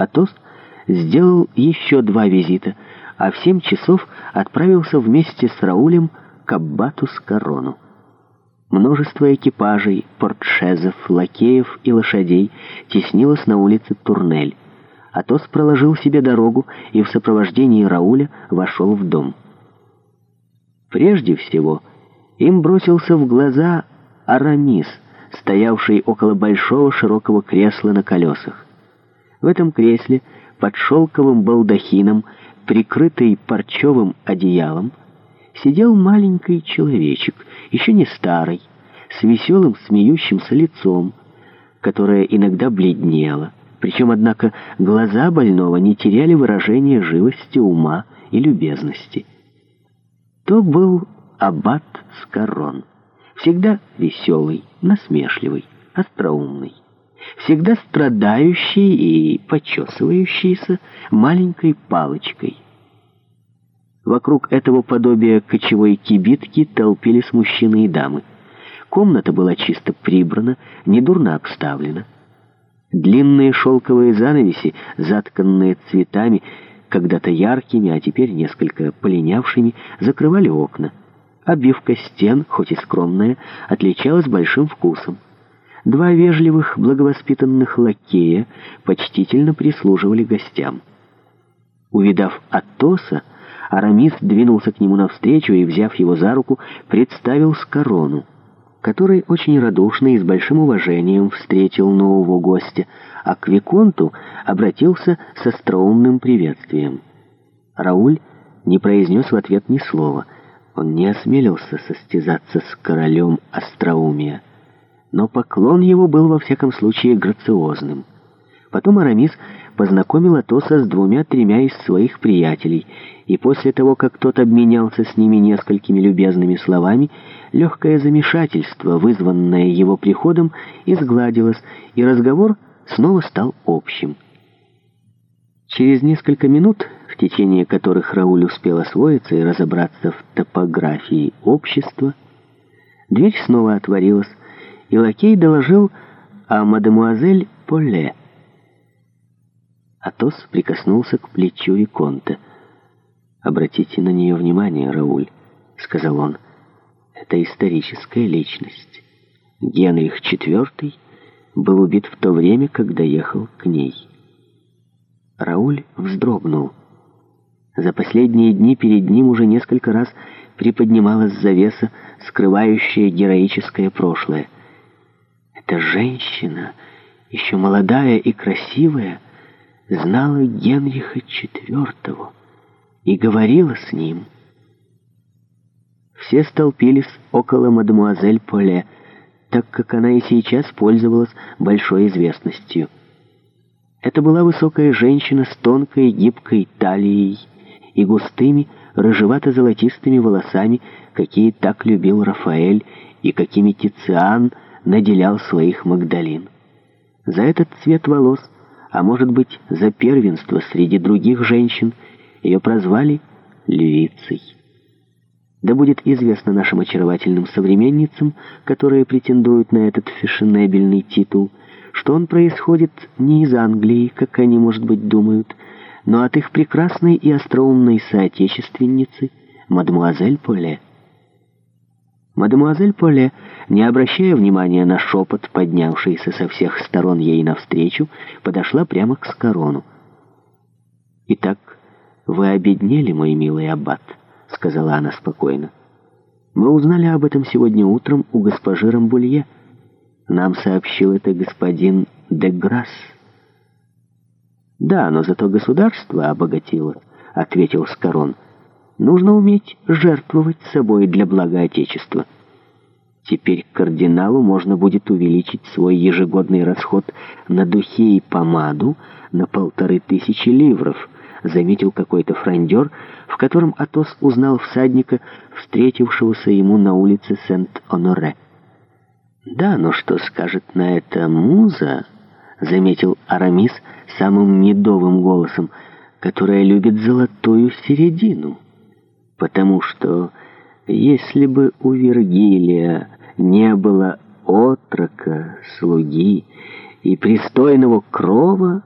Атос сделал еще два визита, а в семь часов отправился вместе с Раулем к Аббату корону. Множество экипажей, портшезов, лакеев и лошадей теснилось на улице Турнель. Атос проложил себе дорогу и в сопровождении Рауля вошел в дом. Прежде всего, им бросился в глаза Арамис, стоявший около большого широкого кресла на колесах. В этом кресле под шелковым балдахином, прикрытый парчевым одеялом, сидел маленький человечек, еще не старый, с веселым смеющимся лицом, которое иногда бледнело. Причем, однако, глаза больного не теряли выражения живости ума и любезности. То был аббат Скорон, всегда веселый, насмешливый, остроумный всегда страдающей и почесывающейся маленькой палочкой. Вокруг этого подобия кочевой кибитки толпились мужчины и дамы. Комната была чисто прибрана, недурно обставлена. Длинные шелковые занавеси, затканные цветами, когда-то яркими, а теперь несколько полинявшими, закрывали окна. Обивка стен, хоть и скромная, отличалась большим вкусом. Два вежливых, благовоспитанных лакея почтительно прислуживали гостям. Увидав Атоса, Арамис двинулся к нему навстречу и, взяв его за руку, представил Скорону, который очень радушно и с большим уважением встретил нового гостя, а к Виконту обратился с остроумным приветствием. Рауль не произнес в ответ ни слова, он не осмелился состязаться с королем остроумия но поклон его был во всяком случае грациозным. Потом Арамис познакомил Атоса с двумя-тремя из своих приятелей, и после того, как тот обменялся с ними несколькими любезными словами, легкое замешательство, вызванное его приходом, изгладилось, и разговор снова стал общим. Через несколько минут, в течение которых Рауль успел освоиться и разобраться в топографии общества, дверь снова отворилась, и лакей доложил о мадемуазель Поле. Атос прикоснулся к плечу Виконта. «Обратите на нее внимание, Рауль», — сказал он. «Это историческая личность. Генрих IV был убит в то время, когда ехал к ней». Рауль вздрогнул. За последние дни перед ним уже несколько раз приподнималась завеса, скрывающая героическое прошлое — эта женщина, еще молодая и красивая, знала Генриха IV и говорила с ним. Все столпились около мадемуазель Поле, так как она и сейчас пользовалась большой известностью. Это была высокая женщина с тонкой гибкой талией и густыми рыжевато-золотистыми волосами, какие так любил Рафаэль и какими Тициан – наделял своих Магдалин. За этот цвет волос, а может быть за первенство среди других женщин, ее прозвали «львицей». Да будет известно нашим очаровательным современницам, которые претендуют на этот фешенебельный титул, что он происходит не из Англии, как они, может быть, думают, но от их прекрасной и остроумной соотечественницы, мадмуазель Поле. Мадемуазель Поле, не обращая внимания на шепот, поднявшийся со всех сторон ей навстречу, подошла прямо к Скорону. «Итак, вы обеднели, мой милый аббат», — сказала она спокойно. «Мы узнали об этом сегодня утром у госпожи Рамбулье. Нам сообщил это господин де Грасс». «Да, но зато государство обогатило», — ответил Скорон. «Скорон». Нужно уметь жертвовать собой для блага Отечества. Теперь кардиналу можно будет увеличить свой ежегодный расход на духи и помаду на полторы тысячи ливров, заметил какой-то франдер, в котором Атос узнал всадника, встретившегося ему на улице Сент-Оноре. «Да, но что скажет на это муза?» — заметил Арамис самым медовым голосом, которая любит золотую середину потому что если бы у Вергилия не было отрока, слуги и пристойного крова,